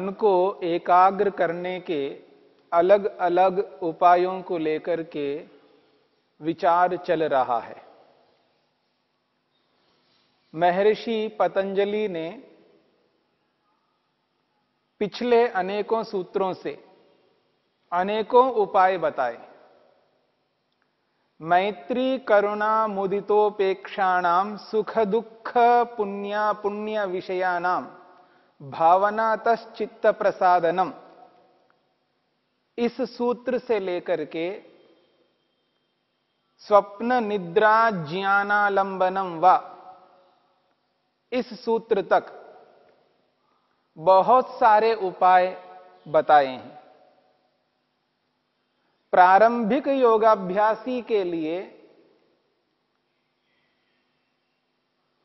मन को एकाग्र करने के अलग अलग उपायों को लेकर के विचार चल रहा है। महर्षि पतंजलि ने पिछले अनेकों सूत्रों से अनेकों उपाय बताए। मैत्री करुणा मुदितोपेक्षाणाम सुख दुख पुण्य पुण्य विषयानाम भावना तश्चित्त प्रसादनम इस सूत्र से लेकर के स्वप्न निद्रा ज्ञानालंबनम व, इस सूत्र तक बहुत सारे उपाय बताए हैं। प्रारंभिक योगाभ्यासी के लिए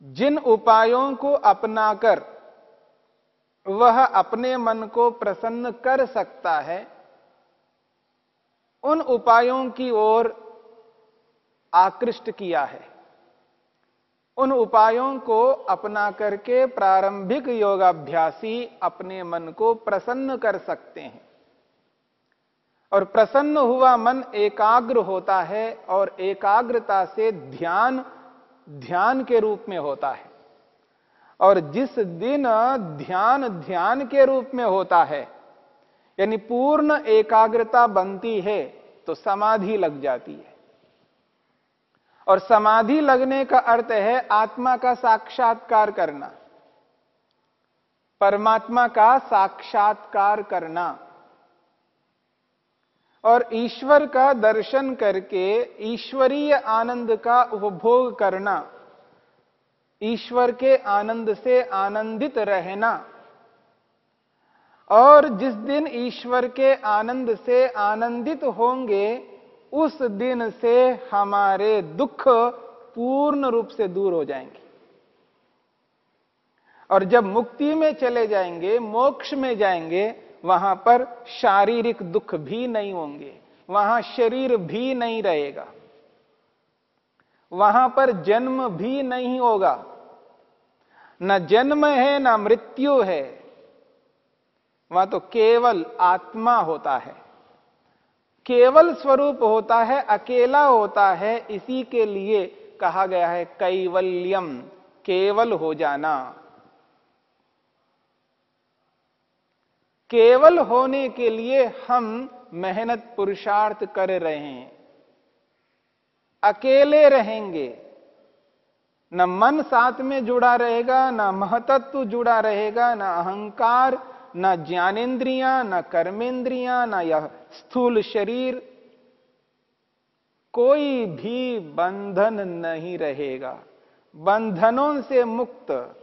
जिन उपायों को अपनाकर वह अपने मन को प्रसन्न कर सकता है, उन उपायों की ओर आकृष्ट किया है। उन उपायों को अपना करके प्रारंभिक योगाभ्यासी अपने मन को प्रसन्न कर सकते हैं। और प्रसन्न हुआ मन एकाग्र होता है और एकाग्रता से ध्यान ध्यान के रूप में होता है। और जिस दिन ध्यान ध्यान के रूप में होता है, यानी पूर्ण एकाग्रता बनती है तो समाधि लग जाती है। और समाधि लगने का अर्थ है आत्मा का साक्षात्कार करना। परमात्मा का साक्षात्कार करना। और ईश्वर का दर्शन करके ईश्वरीय आनंद का उपभोग करना। ईश्वर के आनंद से आनंदित रहना। और जिस दिन ईश्वर के आनंद से आनंदित होंगे, उस दिन से हमारे दुख पूर्ण रूप से दूर हो जाएँगे। और जब मुक्ति में चले जाएँगे, मोक्ष में जाएँगे, वहाँ पर शारीरिक दुख भी नहीं होंगे, वहाँ शरीर भी नहीं रहेगा, वहाँ पर जन्म भी नहीं होगा। न जन्म है, न मृत्यु है, वहाँ तो केवल आत्मा होता है। केवल स्वरूप होता है, अकेला होता है, इसी के लिए कहा गया है कैवल्यम, केवल हो जाना। केवल होने के लिए हम मेहनत पुरुषार्थ कर रहे हैं, अकेले रहेंगे। न मन साथ में जुड़ा रहेगा, न महतत्व जुड़ा रहेगा, न अहंकार, न ज्ञानेन्द्रियाँ, न कर्मेंद्रियाँ न यह स्थूल शरीर। कोई भी बंधन नहीं रहेगा। बंधनों से मुक्त।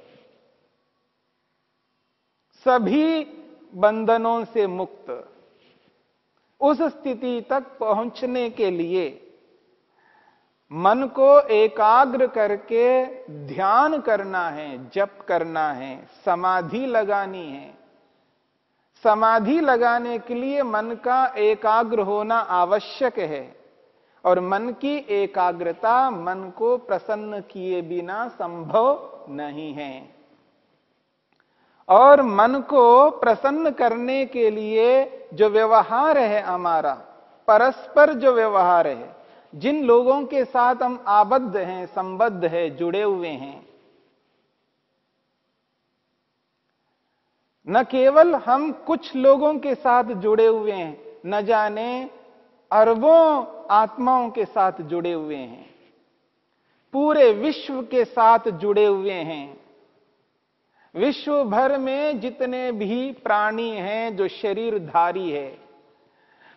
सभी बंधनों से मुक्त। उस स्थिति तक पहुँचने के लिए मन को एकाग्र करके ध्यान करना है, जप करना है, समाधि लगानी है। समाधि लगाने के लिए मन का एकाग्र होना आवश्यक है और मन की एकाग्रता मन को प्रसन्न किए बिना संभव नहीं है। और मन को प्रसन्न करने के लिए जो व्यवहार है हमारा, परस्पर जो व्यवहार है जिन लोगों के साथ हम आबद्ध हैं, संबद्ध है, जुड़े हुए हैं, न केवल हम कुछ लोगों के साथ जुड़े हुए हैं, न जाने अरबों आत्माओं के साथ जुड़े हुए हैं, पूरे विश्व के साथ जुड़े हुए हैं। विश्व भर में जितने भी प्राणी हैं जो शरीरधारी है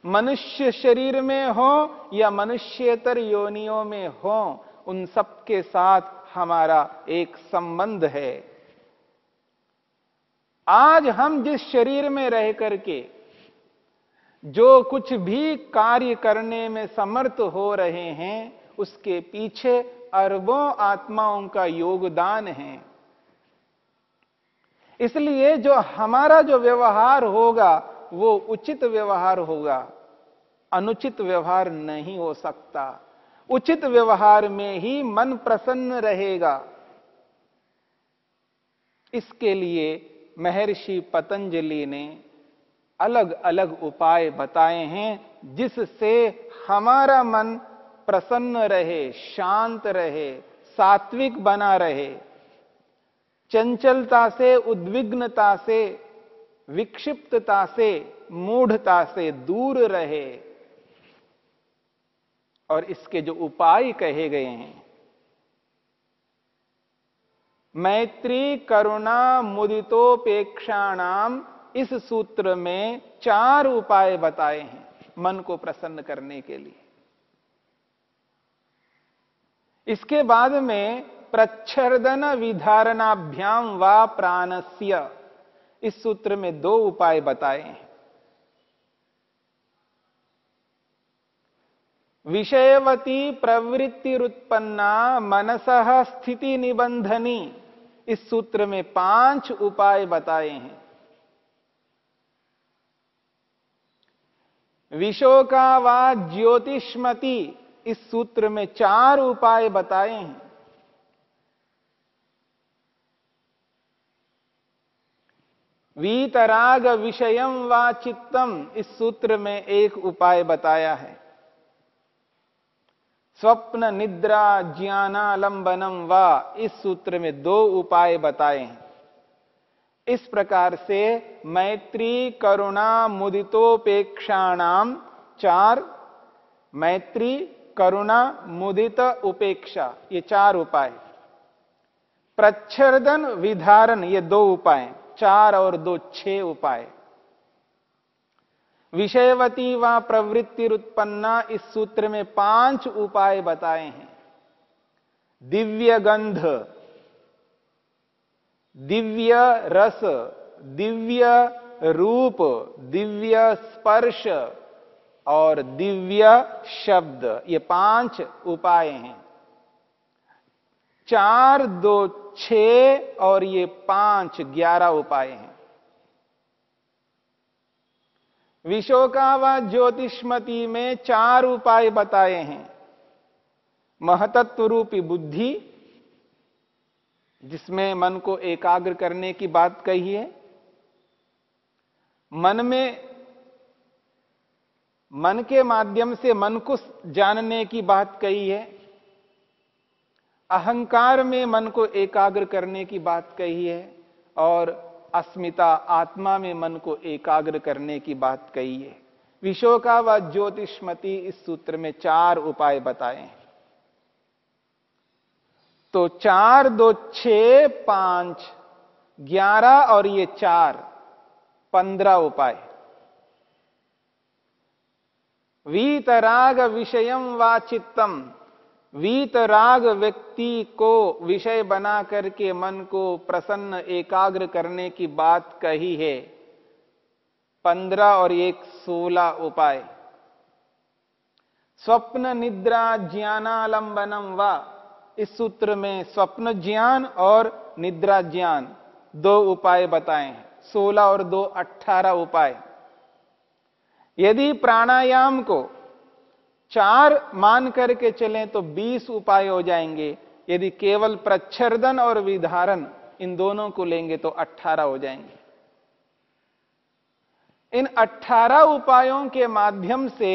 मनुष्य शरीर में हो या मनुष्यतर योनियों में हो, उन सबके साथ हमारा एक संबंध है। आज हम जिस शरीर में रह करके, जो कुछ भी कार्य करने में समर्थ हो रहे हैं, उसके पीछे अरबों आत्माओं का योगदान है। इसलिए जो हमारा जो व्यवहार होगा, वो उचित व्यवहार होगा। अनुचित व्यवहार नहीं हो सकता। उचित व्यवहार में ही मन प्रसन्न रहेगा। इसके लिए महर्षि पतंजलि ने अलग अलग उपाय बताए हैं, जिससे हमारा मन प्रसन्न रहे, शांत रहे, सात्विक बना रहे। चंचलता से, उद्विग्नता से, विक्षिप्तता से, मूढ़ता से दूर रहे। और इसके जो उपाय कहे गए हैं। मैत्री करुणा मुदितोपेक्षाणाम, इस सूत्र में चार उपाय बताए हैं मन को प्रसन्न करने के लिए। इसके बाद में प्रच्छर्दन विधारणाभ्याम व प्राणस्य, इस सूत्र में दो उपाय बताए हैं। विषयवती प्रवृत्तिरुत्पन्ना मनस स्थिति निबंधनी इस सूत्र में पाँच उपाय बताए हैं। विशोका व ज्योतिष्मति, इस सूत्र में चार उपाय बताए हैं। वीतराग विषयम व चित्तम, इस सूत्र में एक उपाय बताया है। स्वप्न निद्रा ज्ञानालंबनम व, इस सूत्र में दो उपाय बताए हैं। इस प्रकार से मैत्री करुणा मुदितोपेक्षाणाम चार, मैत्री करुणा मुदित उपेक्षा, ये चार उपाय। प्रच्छर्दन विधारण, ये दो उपाय, चार और दो छह उपाय। विषयवती व प्रवृत्ति उत्पन्ना इस सूत्र में पाँच उपाय बताए हैं। दिव्य गंध, दिव्य रस, दिव्य रूप, दिव्य स्पर्श और दिव्य शब्द, ये पाँच उपाय हैं। चार, दो छ और ये पाँच, ग्यारह उपाय हैं। विशोका व ज्योतिष्मति में चार उपाय बताए हैं। महतत्व रूपी बुद्धि, जिसमें मन को एकाग्र करने की बात कही है। मन में, मन के माध्यम से मन को जानने की बात कही है। अहंकार में मन को एकाग्र करने की बात कही है और अस्मिता आत्मा में मन को एकाग्र करने की बात कही है। विशोका व ज्योतिष्मति इस सूत्र में चार उपाय बताए हैं। तो चार, दो छ पाँच, ग्यारह और ये चार, पंद्रह उपाय। वीतराग विषयम व चित्तम। वीतराग व्यक्ति को विषय बना करके मन को प्रसन्न एकाग्र करने की बात कही है। पंद्रह और एक सोलह उपाय। स्वप्न निद्रा ज्ञानालंबनम व। इस सूत्र में स्वप्न ज्ञान और निद्रा ज्ञान दो उपाय बताए हैं। सोलह और दो अठारह उपाय। यदि प्राणायाम को चार मान करके चलें तो बीस उपाय हो जाएँगे। यदि केवल प्रच्छर्दन और विधारण इन दोनों को लेंगे तो अट्ठारह हो जाएँगे। इन अट्ठारह उपायों के माध्यम से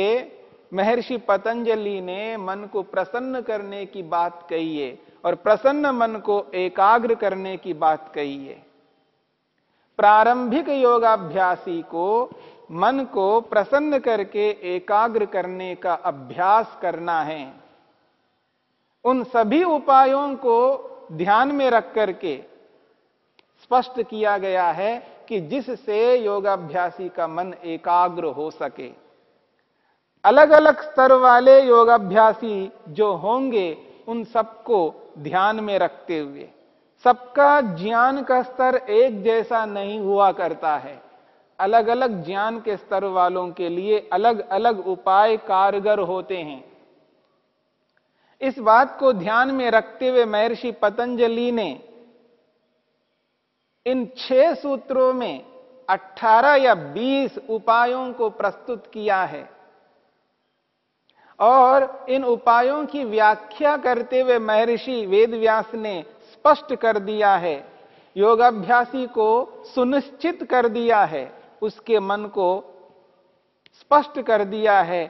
महर्षि पतंजलि ने मन को प्रसन्न करने की बात कही है और प्रसन्न मन को एकाग्र करने की बात कही है। प्रारंभिक योगाभ्यासी को मन को प्रसन्न करके एकाग्र करने का अभ्यास करना है। उन सभी उपायों को ध्यान में रख करके स्पष्ट किया गया है कि जिससे योगाभ्यासी का मन एकाग्र हो सके। अलग अलग स्तर वाले योगाभ्यासी जो होंगे, उन सबको ध्यान में रखते हुए। सबका ज्ञान का स्तर एक जैसा नहीं हुआ करता है। अलग अलग ज्ञान के स्तर वालों के लिए अलग अलग उपाय कारगर होते हैं। इस बात को ध्यान में रखते हुए महर्षि पतंजलि ने इन छह सूत्रों में 18 या 20 उपायों को प्रस्तुत किया है और इन उपायों की व्याख्या करते हुए महर्षि वेदव्यास ने स्पष्ट कर दिया है, योगाभ्यासी को सुनिश्चित कर दिया है। उसके मन को स्पष्ट कर दिया है,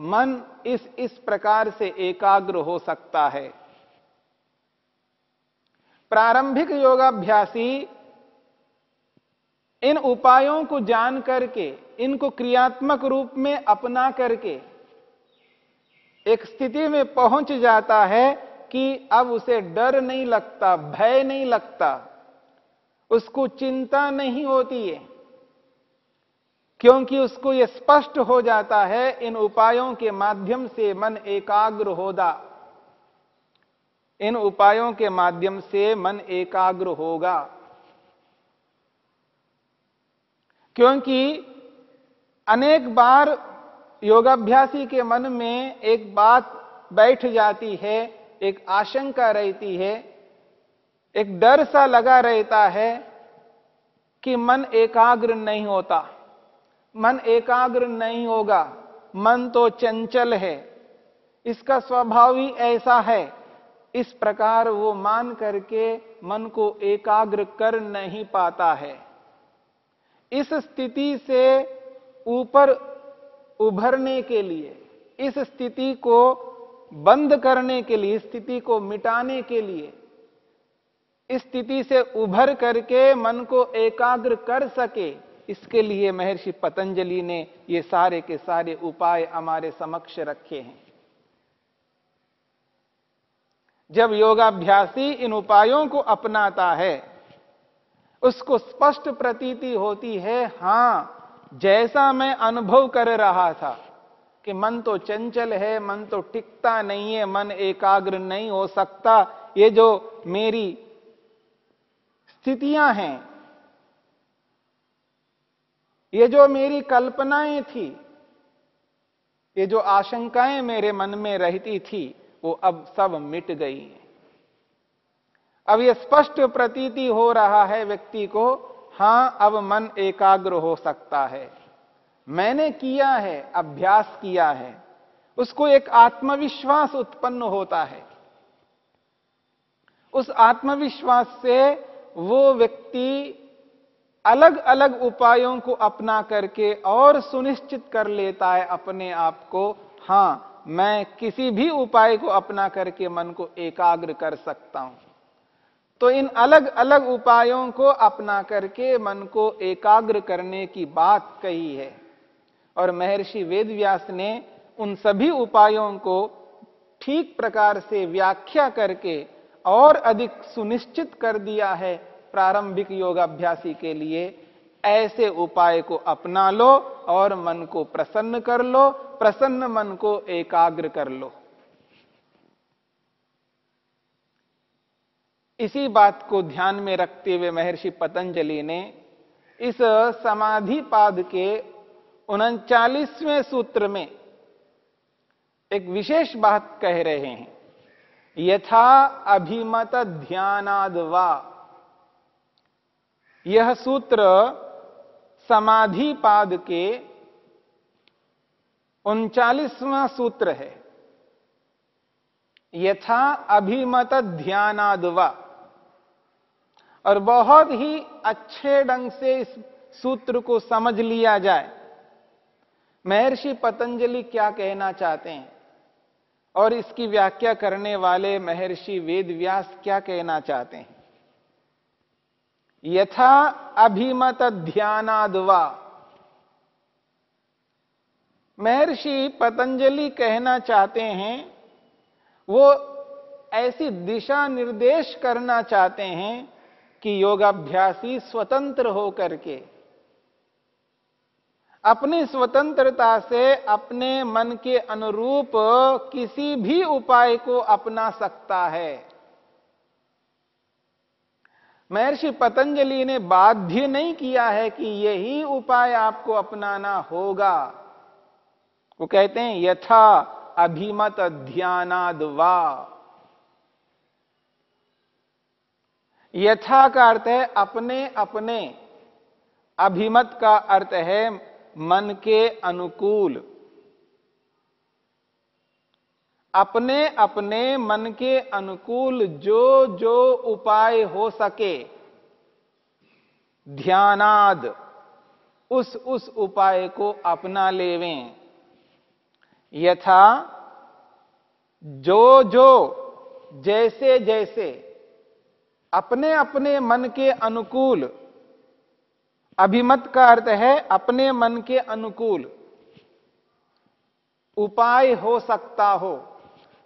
मन इस इस प्रकार से एकाग्र हो सकता है। प्रारंभिक योगाभ्यासी इन उपायों को जान करके, इनको क्रियात्मक रूप में अपना करके, एक स्थिति में पहुँच जाता है कि अब उसे डर नहीं लगता, भय नहीं लगता, उसको चिंता नहीं होती है। क्योंकि उसको यह स्पष्ट हो जाता है, इन उपायों के माध्यम से मन एकाग्र होगा। इन उपायों के माध्यम से मन एकाग्र होगा। क्योंकि अनेक बार योगाभ्यासी के मन में एक बात बैठ जाती है, एक आशंका रहती है, एक डर सा लगा रहता है कि मन एकाग्र नहीं होता। मन एकाग्र नहीं होगा, मन तो चंचल है। इसका स्वभाव ही ऐसा है। इस प्रकार वो मान करके मन को एकाग्र कर नहीं पाता है। इस स्थिति से ऊपर उभरने के लिए, इस स्थिति को बंद करने के लिए स्थिति को मिटाने के लिए, इस स्थिति से उभर करके मन को एकाग्र कर सके इसके लिए महर्षि पतंजलि ने ये सारे के सारे उपाय हमारे समक्ष रखे हैं। जब योगाभ्यासी इन उपायों को अपनाता है, उसको स्पष्ट प्रतीति होती है, हाँ, जैसा मैं अनुभव कर रहा था कि मन तो चंचल है, मन तो टिकता नहीं है, मन एकाग्र नहीं हो सकता। ये जो मेरी स्थितियाँ हैं ये जो मेरी कल्पनाएँ थी, ये जो आशंकाएँ मेरे मन में रहती थी, वो अब सब मिट गई अब ये स्पष्ट प्रतीति हो रहा है व्यक्ति को, हाँ, अब मन एकाग्र हो सकता है। मैंने किया है, अभ्यास किया है। उसको एक आत्मविश्वास उत्पन्न होता है। उस आत्मविश्वास से वो व्यक्ति अलग अलग उपायों को अपना करके और सुनिश्चित कर लेता है अपने आप को, हाँ, मैं किसी भी उपाय को अपना करके मन को एकाग्र कर सकता हूँ। तो इन अलग अलग उपायों को अपना करके मन को एकाग्र करने की बात कही है। और महर्षि वेदव्यास ने उन सभी उपायों को ठीक प्रकार से व्याख्या करके और अधिक सुनिश्चित कर दिया है। प्रारंभिक योगाभ्यासी के लिए ऐसे उपाय को अपना लो और मन को प्रसन्न कर लो, प्रसन्न मन को एकाग्र कर लो। इसी बात को ध्यान में रखते हुए महर्षि पतंजलि ने इस समाधि पाद के उनचालीसवें सूत्र में एक विशेष बात कह रहे हैं। यथा अभिमत ध्यानाद वा यह सूत्र समाधि पाद के उनचालीसवां सूत्र है। यथा अभिमत ध्यानादवा। और बहुत ही अच्छे ढंग से इस सूत्र को समझ लिया जाए। महर्षि पतंजलि क्या कहना चाहते हैं? और इसकी व्याख्या करने वाले महर्षि वेदव्यास क्या कहना चाहते हैं? यथा अभिमत ध्यानादवा महर्षि पतंजलि कहना चाहते हैं, वो ऐसी दिशा निर्देश करना चाहते हैं कि योगाभ्यासी स्वतंत्र हो करके अपनी स्वतंत्रता से अपने मन के अनुरूप किसी भी उपाय को अपना सकता है। महर्षि पतंजलि ने बाध्य नहीं किया है कि यही उपाय आपको अपनाना होगा। वो कहते हैं, यथा अभिमत ध्यानाद वा। यथा का अर्थ है, अपने अपने। अभिमत का अर्थ है, मन के अनुकूल। अपने अपने मन के अनुकूल जो जो उपाय हो सके। ध्यानाद, उस उस उपाय को अपना लेवें। यथा, जो जो, जैसे जैसे, अपने अपने मन के अनुकूल। अभिमत का अर्थ है, अपने मन के अनुकूल। उपाय हो सकता हो।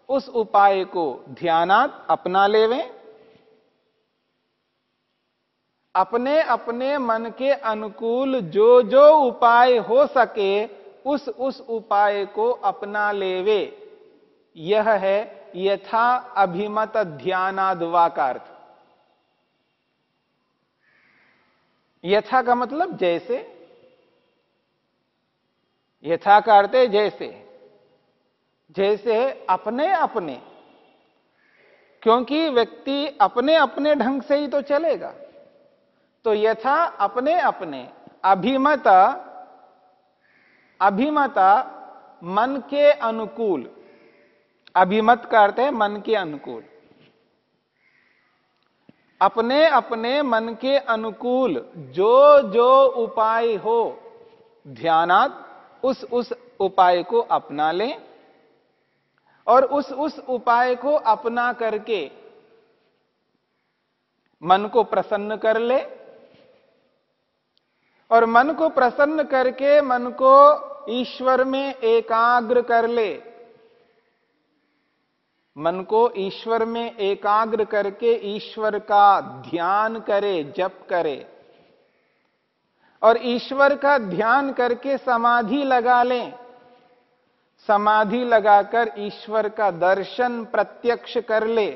उस उपाय को ध्यानात अपना लेवें। अपने अपने मन के अनुकूल जो जो उपाय हो सके, उस उस उपाय को अपना लेवे। यह है यथा अभिमत ध्यानादवा का अर्थ यथा का मतलब जैसे। यथा का अर्थ है जैसे। जैसे अपने अपने क्योंकि व्यक्ति अपने अपने ढंग से ही तो चलेगा। तो यथा अपने अपने अभिमत अभिमत, मन के अनुकूल। अभिमत करते हैं मन के अनुकूल। अपने अपने मन के अनुकूल जो जो उपाय हो, ध्यानात उस उस उपाय को अपना लें। और उस उस उपाय को अपना करके मन को प्रसन्न कर ले और मन को प्रसन्न करके मन को ईश्वर में एकाग्र कर ले। मन को ईश्वर में एकाग्र करके ईश्वर का ध्यान करे, जप करे और ईश्वर का ध्यान करके समाधि लगा लें। समाधि लगाकर ईश्वर का दर्शन प्रत्यक्ष कर ले।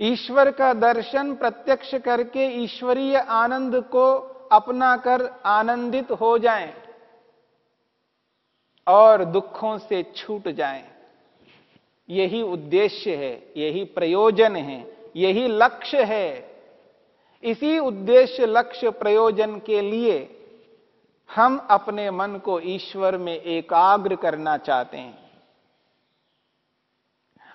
ईश्वर का दर्शन प्रत्यक्ष करके ईश्वरीय आनंद को अपना कर आनंदित हो जाएँ और दुखों से छूट जाएँ। यही उद्देश्य है, यही प्रयोजन है, यही लक्ष्य है। इसी उद्देश्य लक्ष्य प्रयोजन के लिए हम अपने मन को ईश्वर में एकाग्र करना चाहते हैं।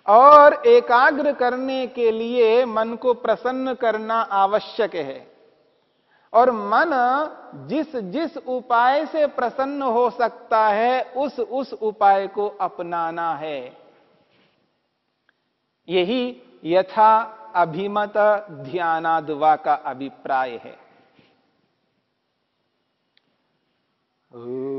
और एकाग्र करने के लिए मन को प्रसन्न करना आवश्यक है। और मन जिस जिस उपाय से प्रसन्न हो सकता है, उस उस उपाय को अपनाना है। यही यथा अभिमत ध्यानादवा का अभिप्राय है। Ooh.